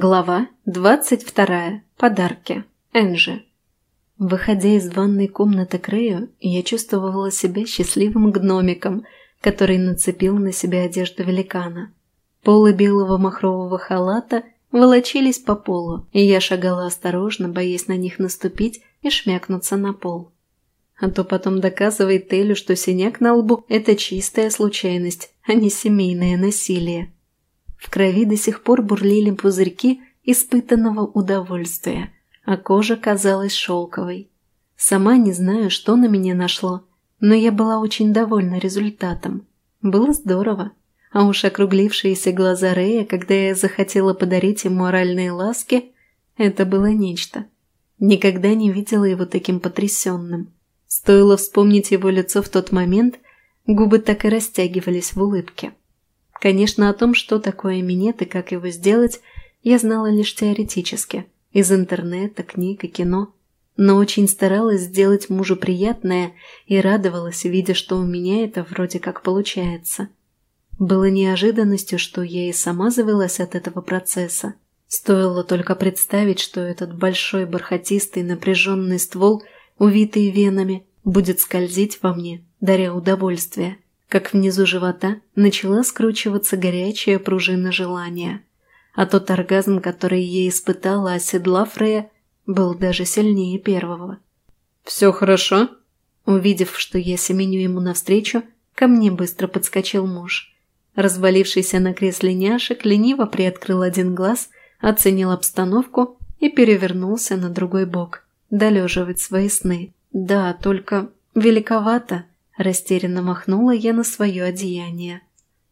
Глава 22. Подарки. Энджи. Выходя из ванной комнаты к Рэю, я чувствовала себя счастливым гномиком, который нацепил на себя одежду великана. Полы белого махрового халата волочились по полу, и я шагала осторожно, боясь на них наступить и шмякнуться на пол. А то потом доказывает Телю, что синяк на лбу – это чистая случайность, а не семейное насилие. В крови до сих пор бурлили пузырьки испытанного удовольствия, а кожа казалась шелковой. Сама не знаю, что на меня нашло, но я была очень довольна результатом. Было здорово. А уж округлившиеся глаза Рея, когда я захотела подарить ему оральные ласки, это было нечто. Никогда не видела его таким потрясенным. Стоило вспомнить его лицо в тот момент, губы так и растягивались в улыбке. Конечно, о том, что такое минет и как его сделать, я знала лишь теоретически, из интернета, книг и кино, но очень старалась сделать мужу приятное и радовалась, видя, что у меня это вроде как получается. Было неожиданностью, что я и сама завелась от этого процесса. Стоило только представить, что этот большой бархатистый напряженный ствол, увитый венами, будет скользить во мне, даря удовольствие – как внизу живота начала скручиваться горячая пружина желания. А тот оргазм, который я испытала, оседлав Рея, был даже сильнее первого. «Все хорошо?» Увидев, что я семеню ему навстречу, ко мне быстро подскочил муж. Развалившийся на кресле няшек лениво приоткрыл один глаз, оценил обстановку и перевернулся на другой бок, долеживать свои сны. Да, только великовато. Растерянно махнула я на свое одеяние.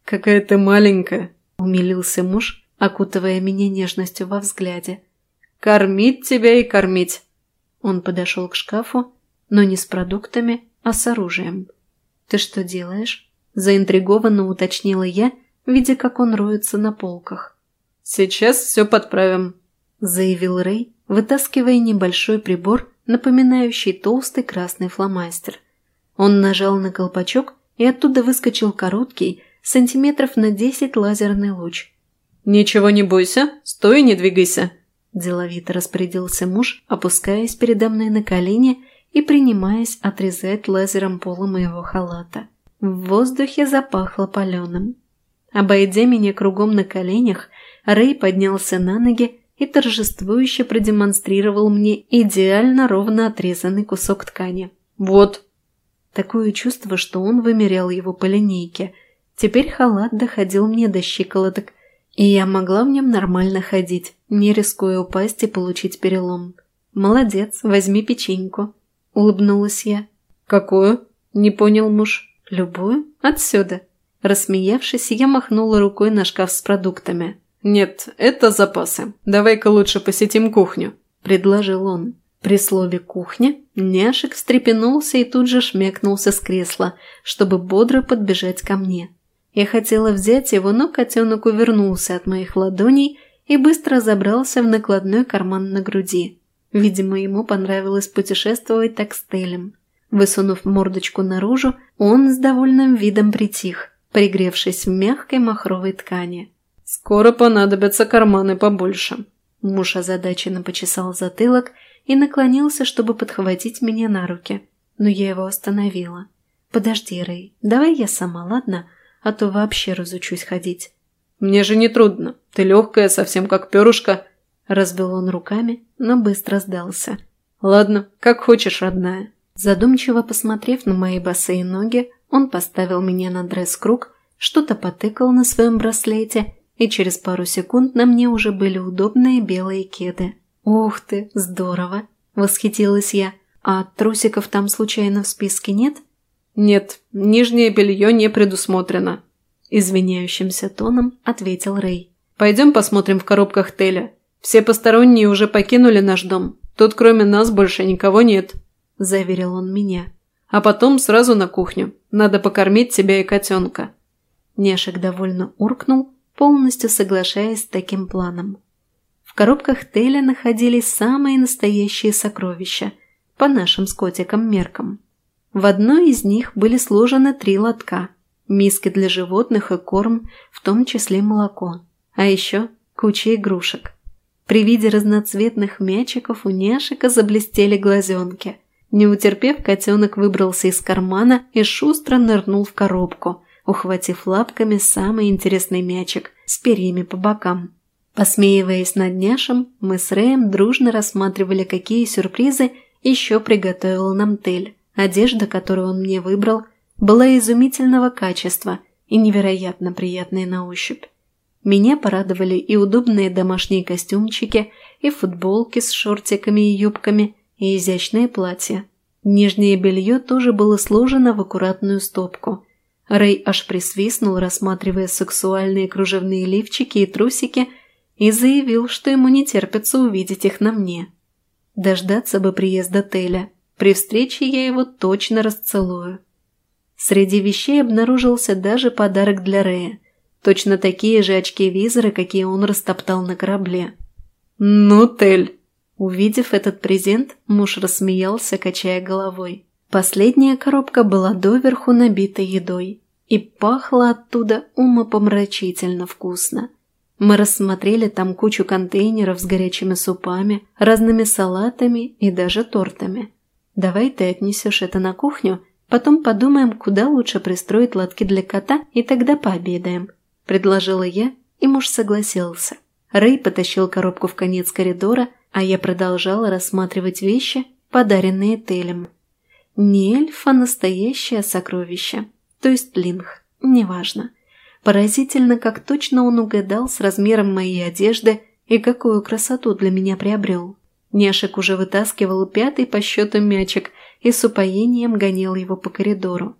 «Какая ты маленькая!» – умилился муж, окутывая меня нежностью во взгляде. «Кормить тебя и кормить!» Он подошел к шкафу, но не с продуктами, а с оружием. «Ты что делаешь?» – заинтригованно уточнила я, видя, как он роется на полках. «Сейчас все подправим», – заявил Рэй, вытаскивая небольшой прибор, напоминающий толстый красный фломастер – он нажал на колпачок, и оттуда выскочил короткий, сантиметров на десять лазерный луч. «Ничего не бойся, стой и не двигайся», – деловито распорядился муж, опускаясь передо мной на колени и принимаясь отрезать лазером полы моего халата. В воздухе запахло паленым. Обойдя меня кругом на коленях, Рэй поднялся на ноги и торжествующе продемонстрировал мне идеально ровно отрезанный кусок ткани. «Вот, Такое чувство, что он вымерял его по линейке. Теперь халат доходил мне до щиколоток, и я могла в нем нормально ходить, не рискуя упасть и получить перелом. «Молодец, возьми печеньку», — улыбнулась я. «Какую?» — не понял муж. «Любую? Отсюда». Рассмеявшись, я махнула рукой на шкаф с продуктами. «Нет, это запасы. Давай-ка лучше посетим кухню», — предложил он. При слове «кухня» няшек встрепенулся и тут же шмякнулся с кресла, чтобы бодро подбежать ко мне. Я хотела взять его, но котенок увернулся от моих ладоней и быстро забрался в накладной карман на груди. Видимо, ему понравилось путешествовать так с Телем. Высунув мордочку наружу, он с довольным видом притих, пригревшись в мягкой махровой ткани. «Скоро понадобятся карманы побольше». Муж озадаченно почесал затылок и наклонился, чтобы подхватить меня на руки. Но я его остановила. «Подожди, Рэй, давай я сама, ладно? А то вообще разучусь ходить». «Мне же не трудно. Ты легкая, совсем как перышко». Разбил он руками, но быстро сдался. «Ладно, как хочешь, родная». Задумчиво посмотрев на мои босые ноги, он поставил меня на дресс-круг, что-то потыкал на своем браслете, и через пару секунд на мне уже были удобные белые кеды. «Ух ты, здорово!» – восхитилась я. «А трусиков там случайно в списке нет?» «Нет, нижнее белье не предусмотрено», – извиняющимся тоном ответил Рэй. «Пойдем посмотрим в коробках Теля. Все посторонние уже покинули наш дом. Тут кроме нас больше никого нет», – заверил он меня. «А потом сразу на кухню. Надо покормить тебя и котенка». Нешек довольно уркнул, полностью соглашаясь с таким планом коробках Теля находились самые настоящие сокровища, по нашим с котиком меркам. В одной из них были сложены три лотка, миски для животных и корм, в том числе молоко, а еще куча игрушек. При виде разноцветных мячиков у няшика заблестели глазенки. Не утерпев, котенок выбрался из кармана и шустро нырнул в коробку, ухватив лапками самый интересный мячик с перьями по бокам. Посмеиваясь над няшем, мы с Рэем дружно рассматривали, какие сюрпризы еще приготовил нам Тель. Одежда, которую он мне выбрал, была изумительного качества и невероятно приятная на ощупь. Меня порадовали и удобные домашние костюмчики, и футболки с шортиками и юбками, и изящные платья. Нижнее белье тоже было сложено в аккуратную стопку. Рэй аж присвистнул, рассматривая сексуальные кружевные лифчики и трусики – и заявил, что ему не терпится увидеть их на мне. Дождаться бы приезда Теля. При встрече я его точно расцелую. Среди вещей обнаружился даже подарок для Рея. Точно такие же очки-визоры, какие он растоптал на корабле. «Ну, Тель!» Увидев этот презент, муж рассмеялся, качая головой. Последняя коробка была доверху набита едой и пахла оттуда умопомрачительно вкусно. Мы рассмотрели там кучу контейнеров с горячими супами, разными салатами и даже тортами. Давай ты отнесешь это на кухню, потом подумаем, куда лучше пристроить лотки для кота, и тогда пообедаем», – предложила я, и муж согласился. Рэй потащил коробку в конец коридора, а я продолжала рассматривать вещи, подаренные Телем. Не эльф, а настоящее сокровище, то есть линх, неважно. Поразительно, как точно он угадал с размером моей одежды и какую красоту для меня приобрел. Няшек уже вытаскивал пятый по счету мячик и с упоением гонял его по коридору.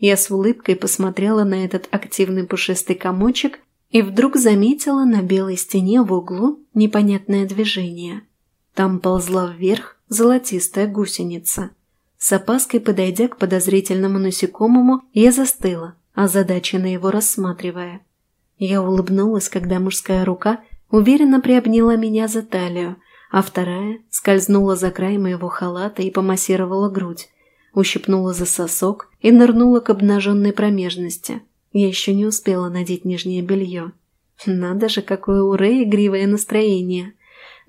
Я с улыбкой посмотрела на этот активный пушистый комочек и вдруг заметила на белой стене в углу непонятное движение. Там ползла вверх золотистая гусеница. С опаской подойдя к подозрительному насекомому, я застыла, озадаченно его рассматривая. Я улыбнулась, когда мужская рука уверенно приобняла меня за талию, а вторая скользнула за край моего халата и помассировала грудь, ущипнула за сосок и нырнула к обнаженной промежности. Я еще не успела надеть нижнее белье. Надо же, какое у Рэя игривое настроение.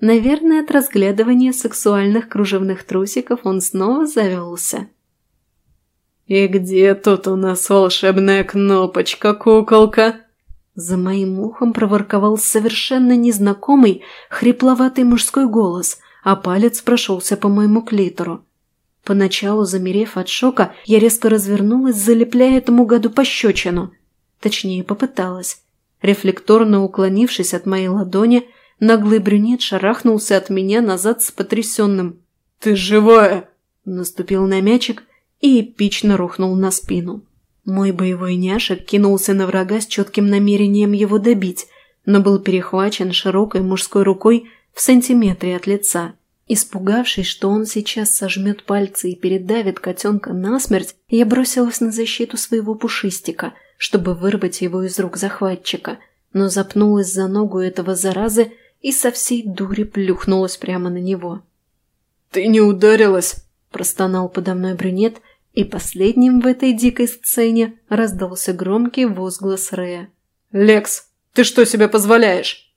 Наверное, от разглядывания сексуальных кружевных трусиков он снова завелся. «И где тут у нас волшебная кнопочка, куколка?» За моим ухом проворковал совершенно незнакомый, хрипловатый мужской голос, а палец прошелся по моему клитору. Поначалу, замерев от шока, я резко развернулась, залепляя этому гаду пощечину. Точнее, попыталась. Рефлекторно уклонившись от моей ладони, наглый брюнет шарахнулся от меня назад с потрясенным «Ты живая!» Наступил на мячик, и эпично рухнул на спину. Мой боевой няшек кинулся на врага с четким намерением его добить, но был перехвачен широкой мужской рукой в сантиметре от лица. Испугавшись, что он сейчас сожмет пальцы и передавит котенка насмерть, я бросилась на защиту своего пушистика, чтобы вырвать его из рук захватчика, но запнулась за ногу этого заразы и со всей дури плюхнулась прямо на него. «Ты не ударилась?» – простонал подо мной брюнет – и последним в этой дикой сцене раздался громкий возглас Рэя. «Лекс, ты что себе позволяешь?»